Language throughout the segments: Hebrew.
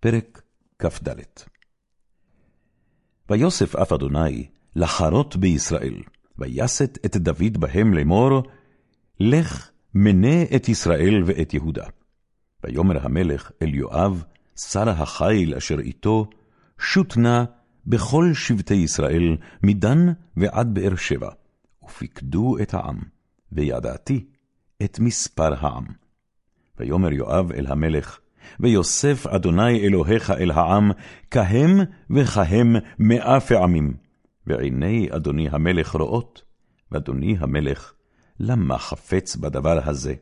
פרק כ"ד ויוסף אף אדוני לחרות בישראל, ויסת את דוד בהם לאמור, לך מנה את ישראל ואת יהודה. ויאמר המלך אל יואב, שר החיל אשר איתו, שוט נא בכל שבטי ישראל, מדן ועד באר שבע, ופקדו את העם, וידעתי את מספר העם. ויאמר יואב אל המלך, ויוסף אדוני אלוהיך אל העם, כהם וכהם מאה פעמים. ועיני אדוני המלך רואות, ואדוני המלך, למה חפץ בדבר הזה?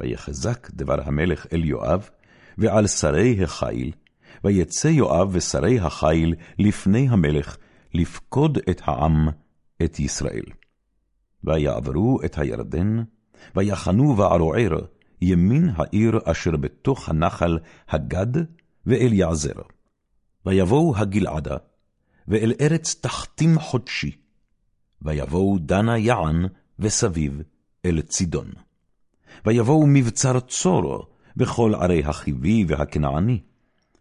ויחזק דבר המלך אל יואב, ועל שרי החיל, ויצא יואב ושרי החיל לפני המלך, לפקוד את העם, את ישראל. ויעברו את הירדן, ויחנו בערוער, ימין העיר אשר בתוך הנחל הגד ואל יעזר. ויבואו הגלעדה, ואל ארץ תחתים חודשי, ויבואו דנה יען וסביב אל צידון. ויבואו מבצר צור בכל ערי החיבי והכנעני,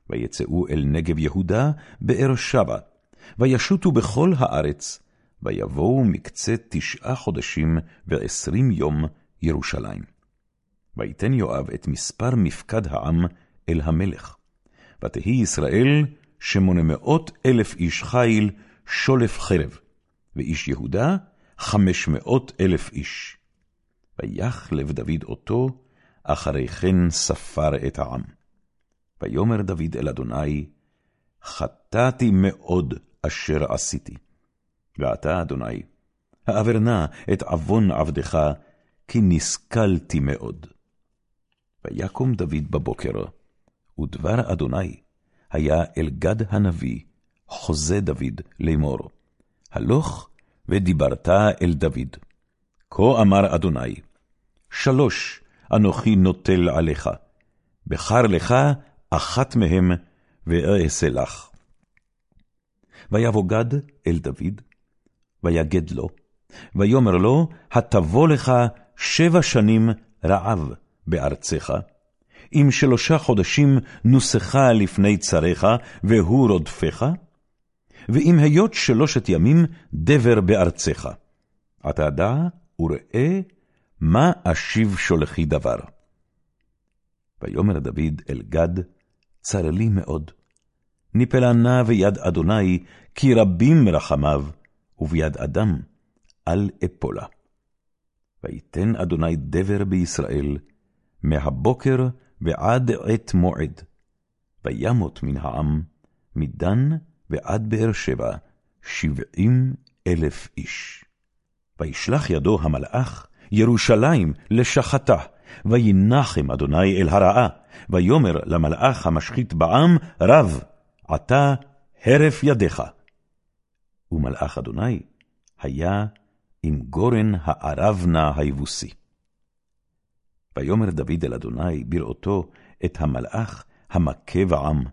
ויצאו אל נגב יהודה באר שבע, וישוטו בכל הארץ, ויבואו מקצה תשעה חודשים ועשרים יום ירושלים. ויתן יואב את מספר מפקד העם אל המלך. ותהי ישראל שמונה מאות אלף איש חיל, שולף חרב, ואיש יהודה חמש מאות אלף איש. ויחלב דוד אותו, אחרי כן ספר את העם. ויאמר דוד אל אדוני, חטאתי מאוד אשר עשיתי. ועתה, אדוני, העבר נא את עוון עבדך, כי נסכלתי מאוד. ויקום דוד בבוקר, ודבר אדוני היה אל גד הנביא, חוזה דוד לאמור, הלוך ודיברת אל דוד. כה אמר אדוני, שלוש אנוכי נוטל עליך, בחר לך אחת מהם, ואעשה לך. ויבוא גד אל דוד, ויגד לו, ויאמר לו, התבוא לך שבע שנים רעב, בארצך, אם שלושה חודשים נוסך לפני צריך, והוא רודפך, ואם היות שלושת ימים דבר בארצך. עתה דע וראה מה אשיב שולחי דבר. ויאמר דוד אל גד, צר לי מאוד. ניפלה נא ביד אדוני, כי רבים רחמיו, וביד אדם אל אפולה. ויתן אדוני דבר בישראל, מהבוקר ועד עת מועד. וימות מן העם, מדן ועד באר שבע, שבעים אלף איש. וישלח ידו המלאך ירושלים לשחתה, וינחם אדוני אל הרעה, ויאמר למלאך המשחית בעם, רב, עתה הרף ידיך. ומלאך אדוני היה עם גורן הערבנה היבוסי. ויאמר דוד אל אדוני בראותו את המלאך המכה בעם.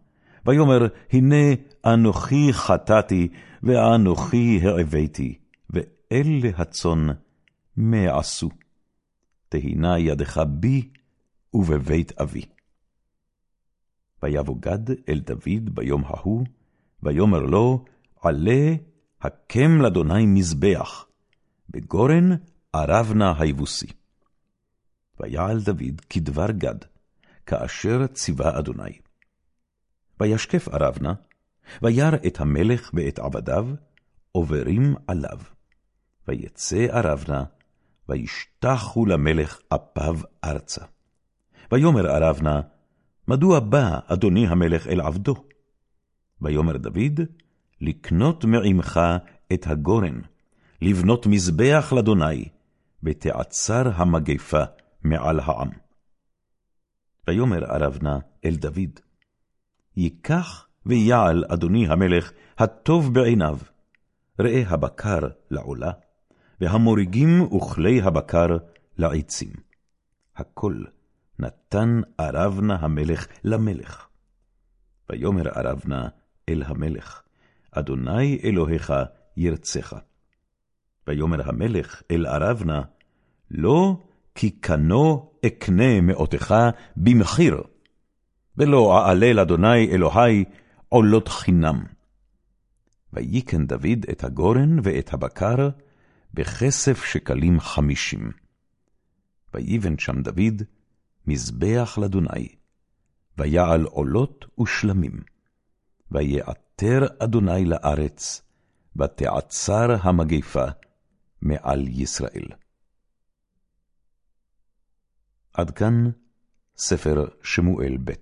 ויאמר, הנה אנוכי חטאתי, ואנוכי העבדתי, ואלה הצאן, מה עשו? תהינה ידך בי ובבית אבי. ויבוא גד אל דוד ביום ההוא, ויאמר לו, עלה הקם לאדוני מזבח, בגורן ערבנה היבוסי. ויעל דוד כדבר גד, כאשר ציווה אדוני. וישקף ערבנה, וירא את המלך ואת עבדיו, עוברים עליו. ויצא ערבנה, וישתחו למלך אפיו ארצה. ויאמר ערבנה, מדוע בא אדוני המלך אל עבדו? ויאמר דוד, לקנות מעמך את הגורן, לבנות מזבח לאדוני, ותעצר המגפה מעל העם. ויאמר ארבנה אל דוד, ייקח ויעל אדוני המלך הטוב בעיניו, ראה הבקר לעולה, והמוריגים וכלי הבקר לעצים. הכל נתן ארבנה המלך למלך. ויאמר ארבנה אל המלך, אדוני אלוהיך ירצך. ויאמר המלך אל ארבנה, לא כי קנו אקנה מאותך במחיר, ולא אעלה לאדוני אלוהי עולות חינם. ויקן דוד את הגורן ואת הבקר בכסף שקלים חמישים. ויבן שם דוד מזבח לאדוני, ויעל עולות ושלמים. ויעתר אדוני לארץ, ותעצר המגפה מעל ישראל. עד כאן ספר שמואל ב'.